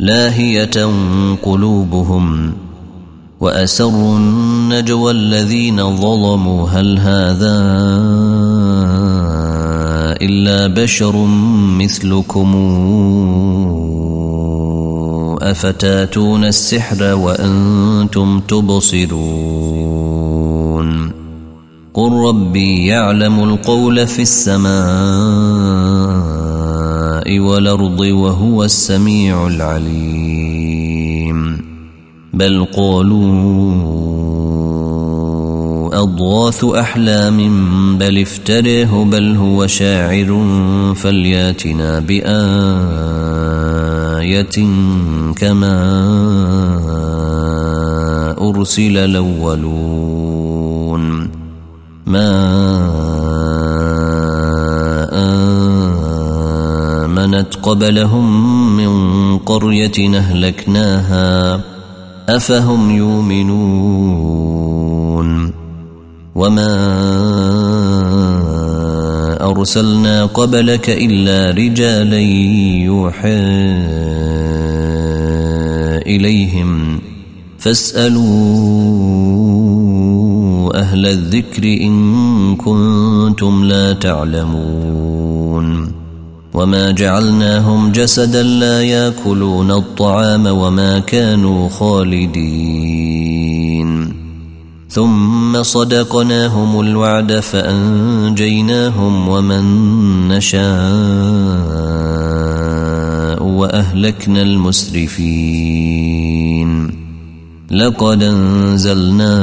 لاهية قلوبهم وأسروا النجوى الذين ظلموا. هل هذا إلا بشر مثلكم؟ أفتاتون السحر وأنتم تبصرون؟ قل ربي يعلم القول في السماء والأرض وهو السميع العليم. بل قالوا أضغاث أحلام بل افتريه بل هو شاعر فلياتنا بآية كما أرسل الأولون. ما قبلهم من قرية أهلكناها أفهم يؤمنون؟ وما أرسلنا قبلك إلا رجالا يوحى إليهم. فاسألوا أهل الذكر إن كنتم لا تعلمون. وما جعلناهم جسدا لا ياكلون الطعام وما كانوا خالدين. ثم صدقناهم الوعد فانجيناهم ومن نشاء واهلكنا المسرفين. لقد انزلنا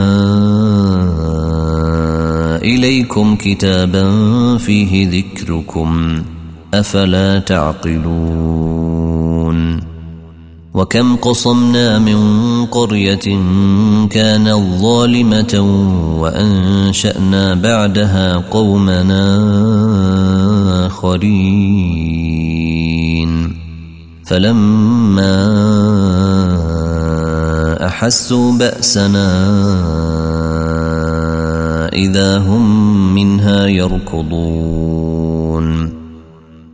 اليكم كتابا فيه ذكركم. أفلا تعقلون وكم قصمنا من قرية كانت ظالمة وأنشأنا بعدها قومنا آخرين فلما أحسوا بأسنا إذا هم منها يركضون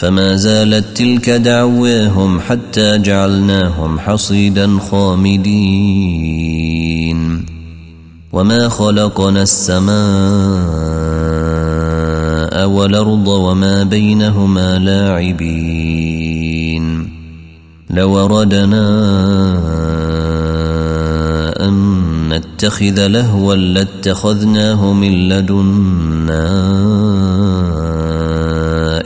فما زالت تلك دعواهم حتى جعلناهم حصيدا خامدين. وما خلقنا السماء والأرض وما بينهما لاعبين. لو اردنا أن نتخذ لهوا لاتخذناه من لدنا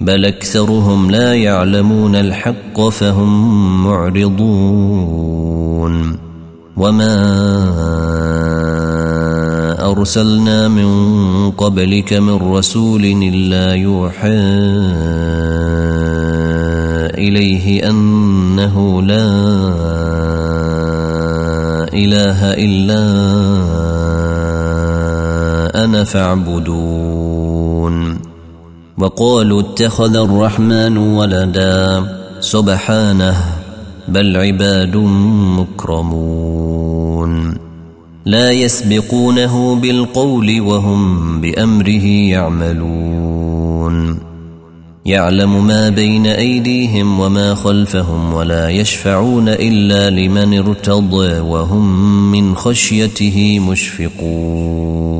بل أكثرهم لا يعلمون الحق فهم معرضون. وما أرسلنا من قبلك من رسول إلا يوحى إليه أنه لا إله إلا أنا فاعبدون. وقالوا اتخذ الرحمن ولدا سبحانه بل عباد مكرمون. لا يسبقونه بالقول وهم بأمره يعملون. يعلم ما بين أيديهم وما خلفهم ولا يشفعون إلا لمن ارتضى وهم من خشيته مشفقون.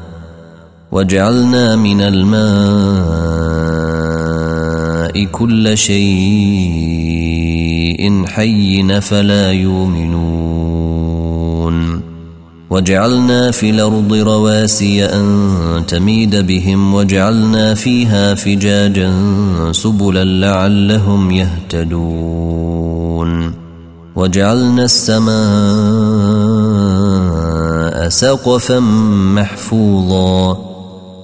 وجعلنا من الماء كل شيء حي فلا يؤمنون. وجعلنا في الأرض رواسي أن تميد بهم وجعلنا فيها فجاجا سبلا لعلهم يهتدون. وجعلنا السماء سقفا محفوظا.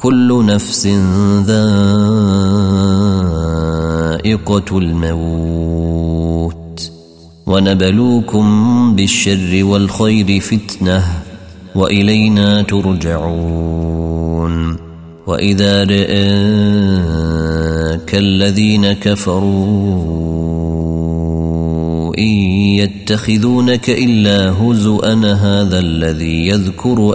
كل نفس ذائقة الموت. ونبلوكم بالشر والخير فتنة وإلينا ترجعون. وإذا رآك الذين كفروا إن يتخذونك إلا هزوا هذا الذي يذكر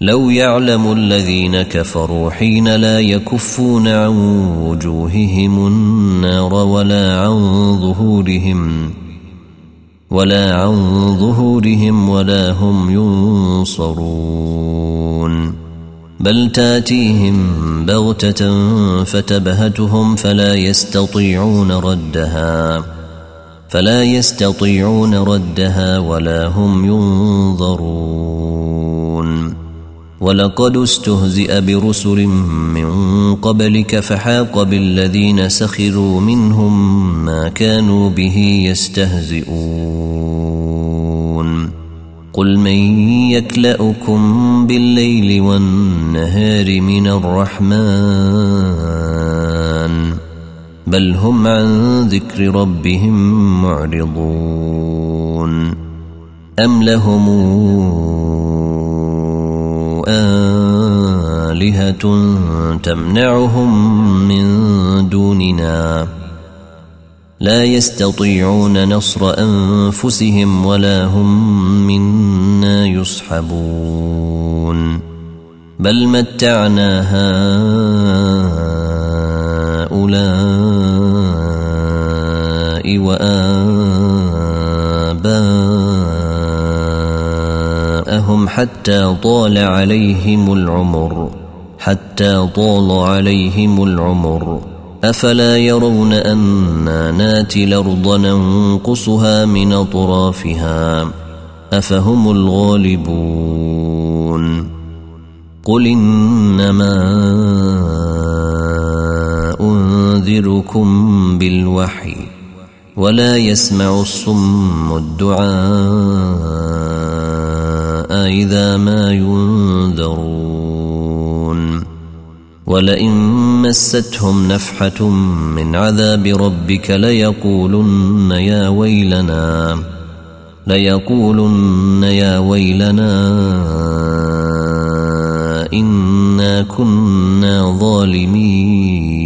لو يعلم الذين كفروا حين لا يكفون عن وجوههم النار ولا عن ظهورهم ولا عن ظهورهم ولا هم ينصرون بل تاتيهم بغتة فتبهتهم فلا يستطيعون ردها فلا يستطيعون ردها ولا هم ينظرون ولقد استهزئ برسل من قبلك فحاق بالذين سخروا منهم ما كانوا به يستهزئون. قل من يكلأكم بالليل والنهار من الرحمن بل هم عن ذكر ربهم معرضون. أم لهم آلهة تمنعهم من دوننا. لا يستطيعون نصر أنفسهم ولا هم منا يصحبون. بل متعنا هؤلاء وآباءهم حتى طال عليهم العمر حتى طال عليهم العمر. أفلا يرون أنا ناتي الأرض ننقصها من أطرافها؟ أفهم الغالبون. قل إنما أنذركم بالوحي ولا يسمع الصم الدعاء. إذا ما ينذرون ولئن مستهم نفحة من عذاب ربك ليقولن يا ويلنا ليقولن يا ويلنا إنا كنا ظالمين.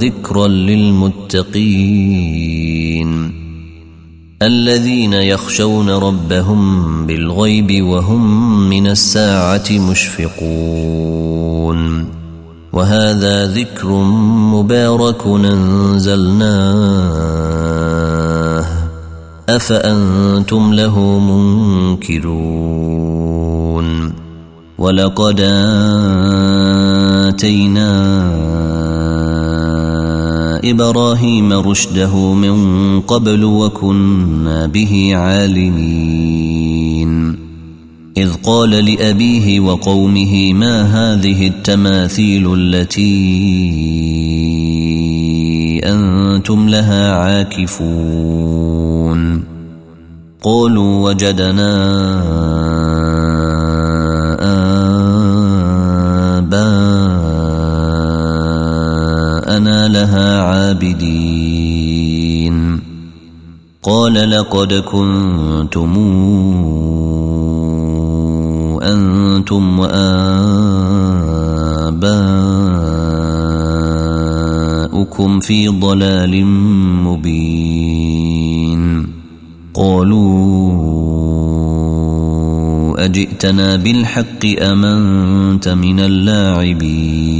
وذكرا للمتقين الذين يخشون ربهم بالغيب وهم من الساعة مشفقون وهذا ذكر مبارك أنزلناه أفأنتم له منكرون ولقد آتينا إبراهيم رشده من قبل وكنا به عالمين. إذ قال لأبيه وقومه ما هذه التماثيل التي أنتم لها عاكفون؟ قالوا وجدنا عابدين قال لقد كنتم أنتم وآباؤكم في ضلال مبين. قالوا أجئتنا بالحق أمنت من اللاعبين.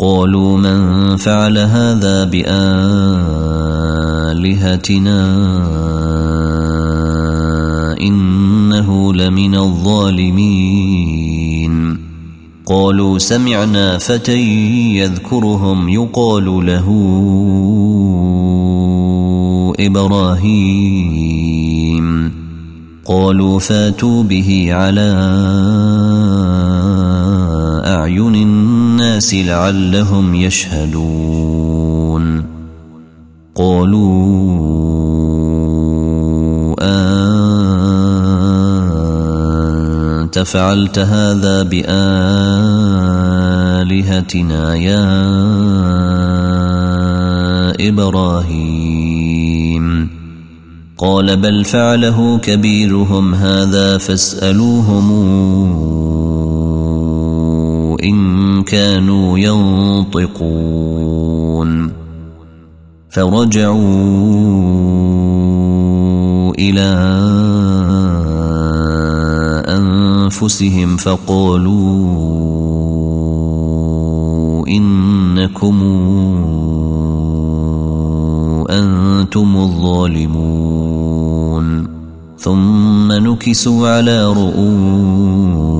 قالوا من فعل هذا بآلهتنا إنه لمن الظالمين. قالوا سمعنا فتى يذكرهم يقال له إبراهيم. قالوا فاتوا به على أعين الناس لعلهم يشهدون. قالوا أنت فعلت هذا بآلهتنا يا إبراهيم. قال بل فعله كبيرهم هذا فاسألوهم إن كانوا ينطقون. فرجعوا إلى أنفسهم فقالوا إنكم أنتم الظالمون. ثم نكسوا على رؤوسهم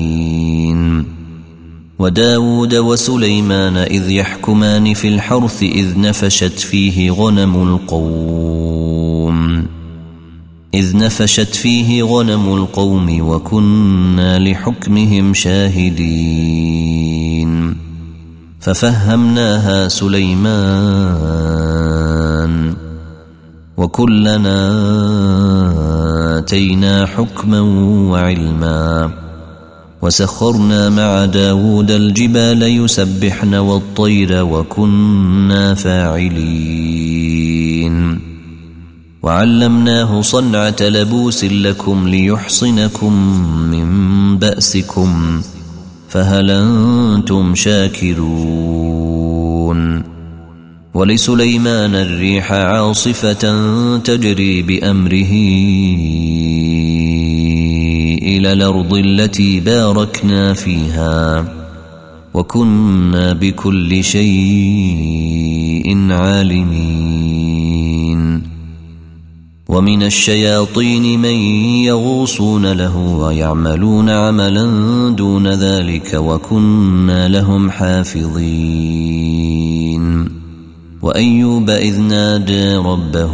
وداود وسليمان إذ يحكمان في الحرث إذ نفشت فيه غنم القوم. إذ نفشت فيه غنم القوم وكنا لحكمهم شاهدين. ففهمناها سليمان وكلنا آتينا حكما وعلما. وسخرنا مع داود الجبال يسبحن والطير وكنا فاعلين. وعلمناه صنعة لبوس لكم ليحصنكم من بأسكم فهل أنتم شاكرون؟ ولسليمان الريح عاصفة تجري بأمره. إلى الأرض التي باركنا فيها وكنا بكل شيء عالمين. ومن الشياطين من يغوصون له ويعملون عملا دون ذلك وكنا لهم حافظين. وأيوب إذ نادى ربه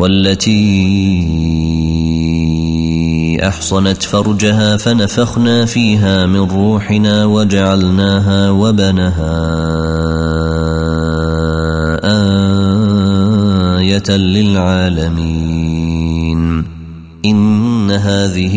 والتي أحصنت فرجها فنفخنا فيها من روحنا وجعلناها وبنها آية للعالمين. إن هذه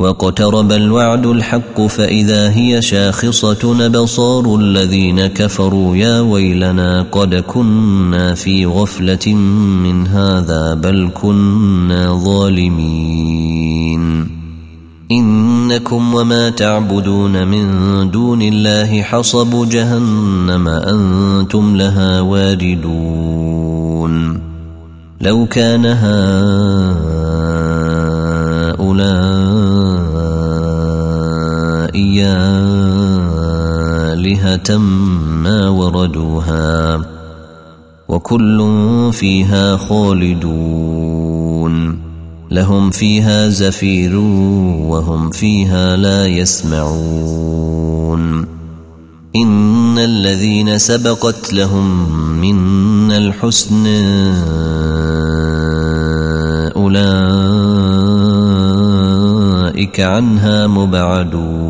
واقترب الوعد الحق فإذا هي شاخصة بصار الذين كفروا يا ويلنا قد كنا في غفلة من هذا بل كنا ظالمين. إنكم وما تعبدون من دون الله حصب جهنم أنتم لها واردون. لو كان هؤلاء آلهة ما وردوها وكل فيها خالدون لهم فيها زفير وهم فيها لا يسمعون إن الذين سبقت لهم منا الحسن أولئك عنها مبعدون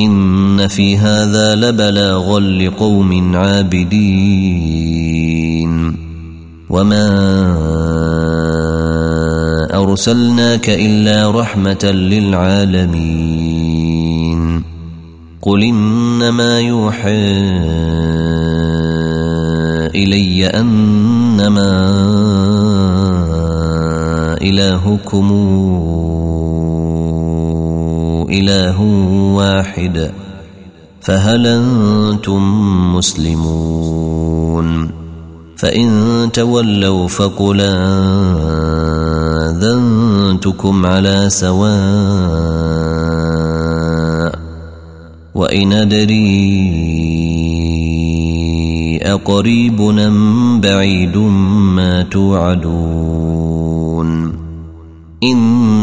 إن في هذا لبلاغا لقوم عابدين. وما أرسلناك إلا رحمة للعالمين. قل إنما يوحى إلي أنما إلهكم إله واحد فهل أنتم مسلمون؟ فإن تولوا فقل اذنتم كنتكم على سواء وإن أدري أقريب أم بعيد ما توعدون.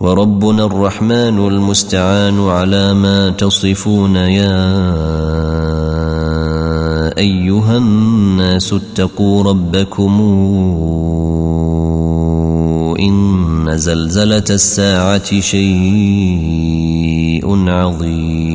وربنا الرحمن المستعان على ما تصفون يا أيها الناس اتقوا ربكم إن زلزلة الساعة شيء عظيم.